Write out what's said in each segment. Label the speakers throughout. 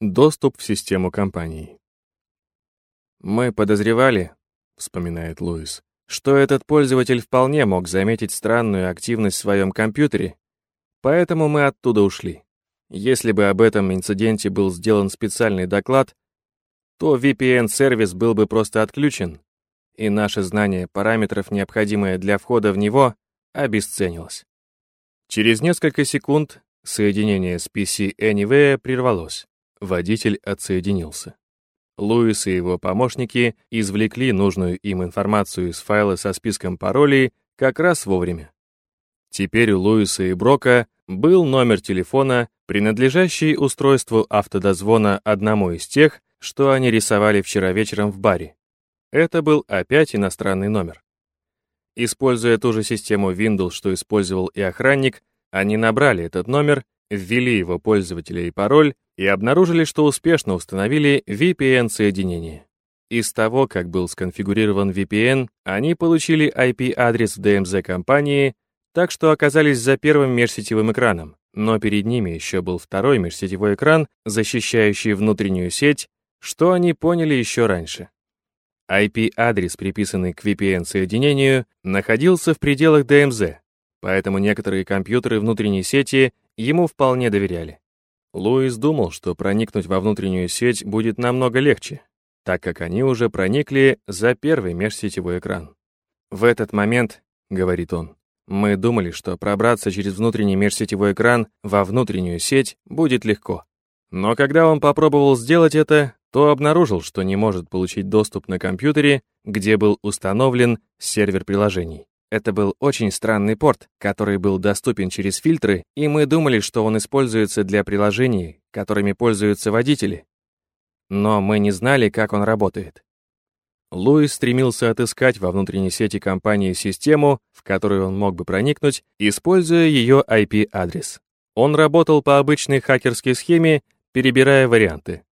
Speaker 1: Доступ в систему компании. «Мы подозревали», — вспоминает Луис, что этот пользователь вполне мог заметить странную активность в своем компьютере, поэтому мы оттуда ушли. Если бы об этом инциденте был сделан специальный доклад, то VPN-сервис был бы просто отключен, и наше знание параметров, необходимое для входа в него, обесценилось. Через несколько секунд соединение с PC Anywhere прервалось. Водитель отсоединился. Луис и его помощники извлекли нужную им информацию из файла со списком паролей как раз вовремя. Теперь у Луиса и Брока был номер телефона, принадлежащий устройству автодозвона одному из тех, что они рисовали вчера вечером в баре. Это был опять иностранный номер. Используя ту же систему Windows, что использовал и охранник, они набрали этот номер, ввели его пользователя и пароль и обнаружили, что успешно установили VPN-соединение. Из того, как был сконфигурирован VPN, они получили IP-адрес DMZ компании, так что оказались за первым межсетевым экраном, но перед ними еще был второй межсетевой экран, защищающий внутреннюю сеть, что они поняли еще раньше. IP-адрес, приписанный к VPN-соединению, находился в пределах DMZ, поэтому некоторые компьютеры внутренней сети ему вполне доверяли. Луис думал, что проникнуть во внутреннюю сеть будет намного легче, так как они уже проникли за первый межсетевой экран. «В этот момент, — говорит он, — мы думали, что пробраться через внутренний межсетевой экран во внутреннюю сеть будет легко. Но когда он попробовал сделать это, то обнаружил, что не может получить доступ на компьютере, где был установлен сервер приложений. Это был очень странный порт, который был доступен через фильтры, и мы думали, что он используется для приложений, которыми пользуются водители. Но мы не знали, как он работает. Луис стремился отыскать во внутренней сети компании систему, в которую он мог бы проникнуть, используя ее IP-адрес. Он работал по обычной хакерской схеме, перебирая варианты.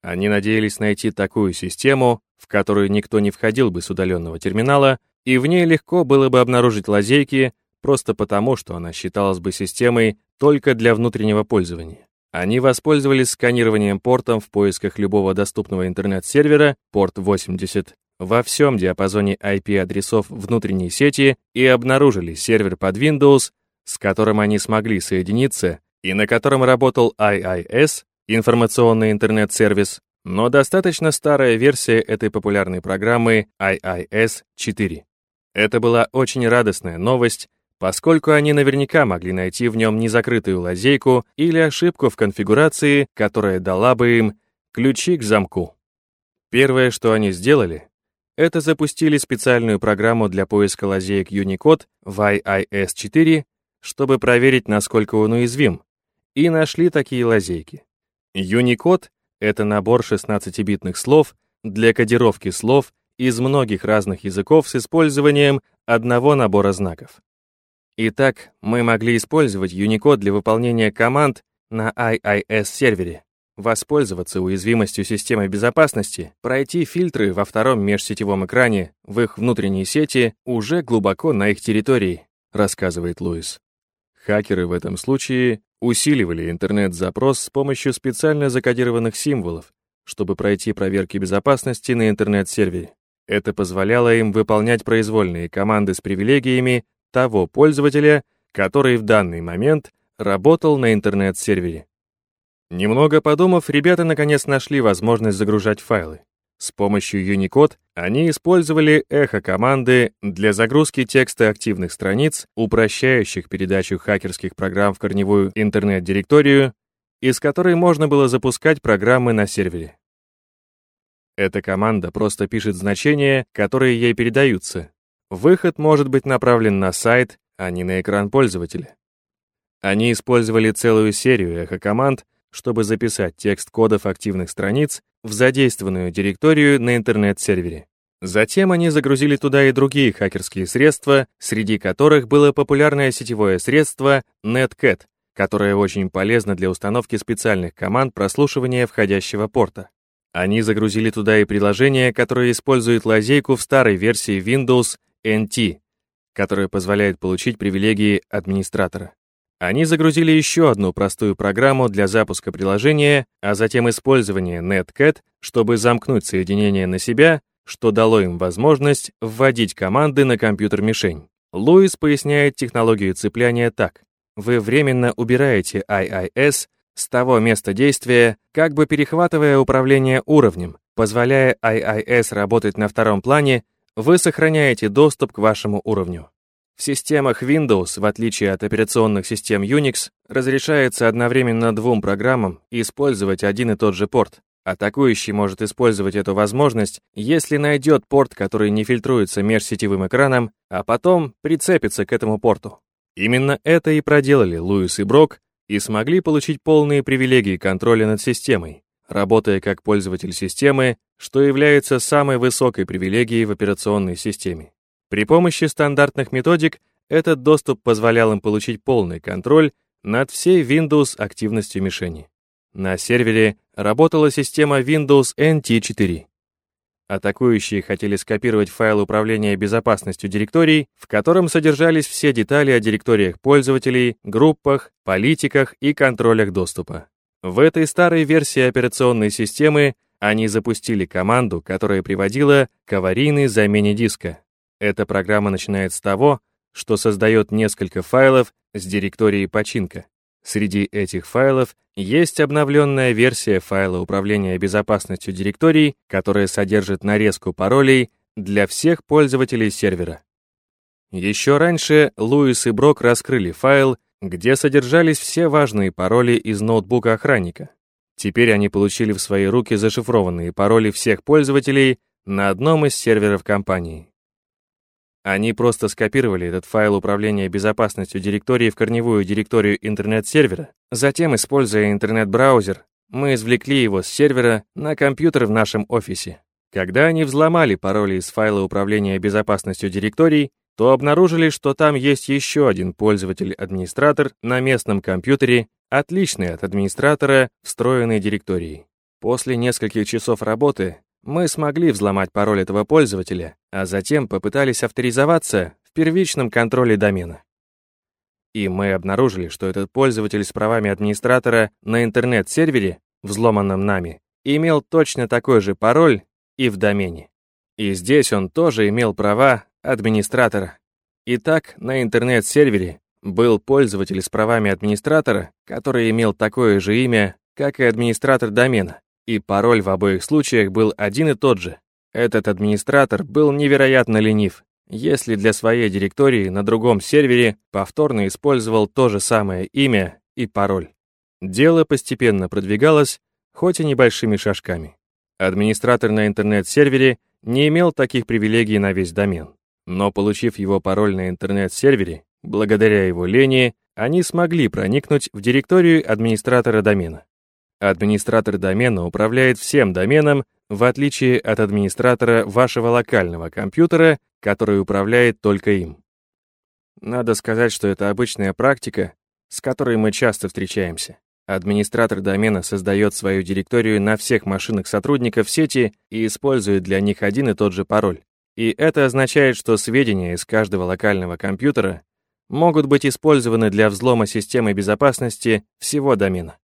Speaker 1: Они надеялись найти такую систему, в которую никто не входил бы с удаленного терминала, и в ней легко было бы обнаружить лазейки, просто потому, что она считалась бы системой только для внутреннего пользования. Они воспользовались сканированием портом в поисках любого доступного интернет-сервера, порт 80, во всем диапазоне IP-адресов внутренней сети и обнаружили сервер под Windows, с которым они смогли соединиться и на котором работал IIS, информационный интернет-сервис, но достаточно старая версия этой популярной программы IIS-4. Это была очень радостная новость, поскольку они наверняка могли найти в нем незакрытую лазейку или ошибку в конфигурации, которая дала бы им ключи к замку. Первое, что они сделали, это запустили специальную программу для поиска лазеек Unicode в IIS-4, чтобы проверить, насколько он уязвим, и нашли такие лазейки. Unicode — это набор 16-битных слов для кодировки слов из многих разных языков с использованием одного набора знаков. Итак, мы могли использовать Unicode для выполнения команд на IIS-сервере, воспользоваться уязвимостью системы безопасности, пройти фильтры во втором межсетевом экране в их внутренней сети уже глубоко на их территории, рассказывает Луис. Хакеры в этом случае усиливали интернет-запрос с помощью специально закодированных символов, чтобы пройти проверки безопасности на интернет-сервере. Это позволяло им выполнять произвольные команды с привилегиями того пользователя, который в данный момент работал на интернет-сервере. Немного подумав, ребята наконец нашли возможность загружать файлы. С помощью Unicode они использовали эхо-команды для загрузки текста активных страниц, упрощающих передачу хакерских программ в корневую интернет-директорию, из которой можно было запускать программы на сервере. Эта команда просто пишет значения, которые ей передаются. Выход может быть направлен на сайт, а не на экран пользователя. Они использовали целую серию эхо-команд, чтобы записать текст кодов активных страниц в задействованную директорию на интернет-сервере. Затем они загрузили туда и другие хакерские средства, среди которых было популярное сетевое средство Netcat, которое очень полезно для установки специальных команд прослушивания входящего порта. Они загрузили туда и приложение, которое использует лазейку в старой версии Windows NT, которая позволяет получить привилегии администратора. Они загрузили еще одну простую программу для запуска приложения, а затем использование Netcat, чтобы замкнуть соединение на себя, что дало им возможность вводить команды на компьютер-мишень. Луис поясняет технологию цепляния так. Вы временно убираете IIS с того места действия, как бы перехватывая управление уровнем, позволяя IIS работать на втором плане, вы сохраняете доступ к вашему уровню. В системах Windows, в отличие от операционных систем Unix, разрешается одновременно двум программам использовать один и тот же порт. Атакующий может использовать эту возможность, если найдет порт, который не фильтруется межсетевым экраном, а потом прицепится к этому порту. Именно это и проделали Луис и Брок и смогли получить полные привилегии контроля над системой, работая как пользователь системы, что является самой высокой привилегией в операционной системе. При помощи стандартных методик этот доступ позволял им получить полный контроль над всей Windows активностью мишени. На сервере работала система Windows NT4. Атакующие хотели скопировать файл управления безопасностью директорий, в котором содержались все детали о директориях пользователей, группах, политиках и контролях доступа. В этой старой версии операционной системы они запустили команду, которая приводила к аварийной замене диска. Эта программа начинает с того, что создает несколько файлов с директорией починка. Среди этих файлов есть обновленная версия файла управления безопасностью директорий, которая содержит нарезку паролей для всех пользователей сервера. Еще раньше Луис и Брок раскрыли файл, где содержались все важные пароли из ноутбука охранника. Теперь они получили в свои руки зашифрованные пароли всех пользователей на одном из серверов компании. Они просто скопировали этот файл управления безопасностью директории в корневую директорию интернет-сервера. Затем, используя интернет-браузер, мы извлекли его с сервера на компьютер в нашем офисе. Когда они взломали пароли из файла управления безопасностью директорий, то обнаружили, что там есть еще один пользователь-администратор на местном компьютере, отличный от администратора встроенной директории. После нескольких часов работы мы смогли взломать пароль этого пользователя, а затем попытались авторизоваться в первичном контроле домена. И мы обнаружили, что этот пользователь с правами администратора на интернет-сервере, взломанном нами, имел точно такой же пароль и в домене. И здесь он тоже имел права администратора. Итак, на интернет-сервере был пользователь с правами администратора, который имел такое же имя, как и администратор домена и пароль в обоих случаях был один и тот же. Этот администратор был невероятно ленив, если для своей директории на другом сервере повторно использовал то же самое имя и пароль. Дело постепенно продвигалось, хоть и небольшими шажками. Администратор на интернет-сервере не имел таких привилегий на весь домен. Но получив его пароль на интернет-сервере, благодаря его лени, они смогли проникнуть в директорию администратора домена. Администратор домена управляет всем доменом, в отличие от администратора вашего локального компьютера, который управляет только им. Надо сказать, что это обычная практика, с которой мы часто встречаемся. Администратор домена создает свою директорию на всех машинах сотрудников сети и использует для них один и тот же пароль. И это означает, что сведения из каждого локального компьютера могут быть использованы для взлома системы безопасности всего домена.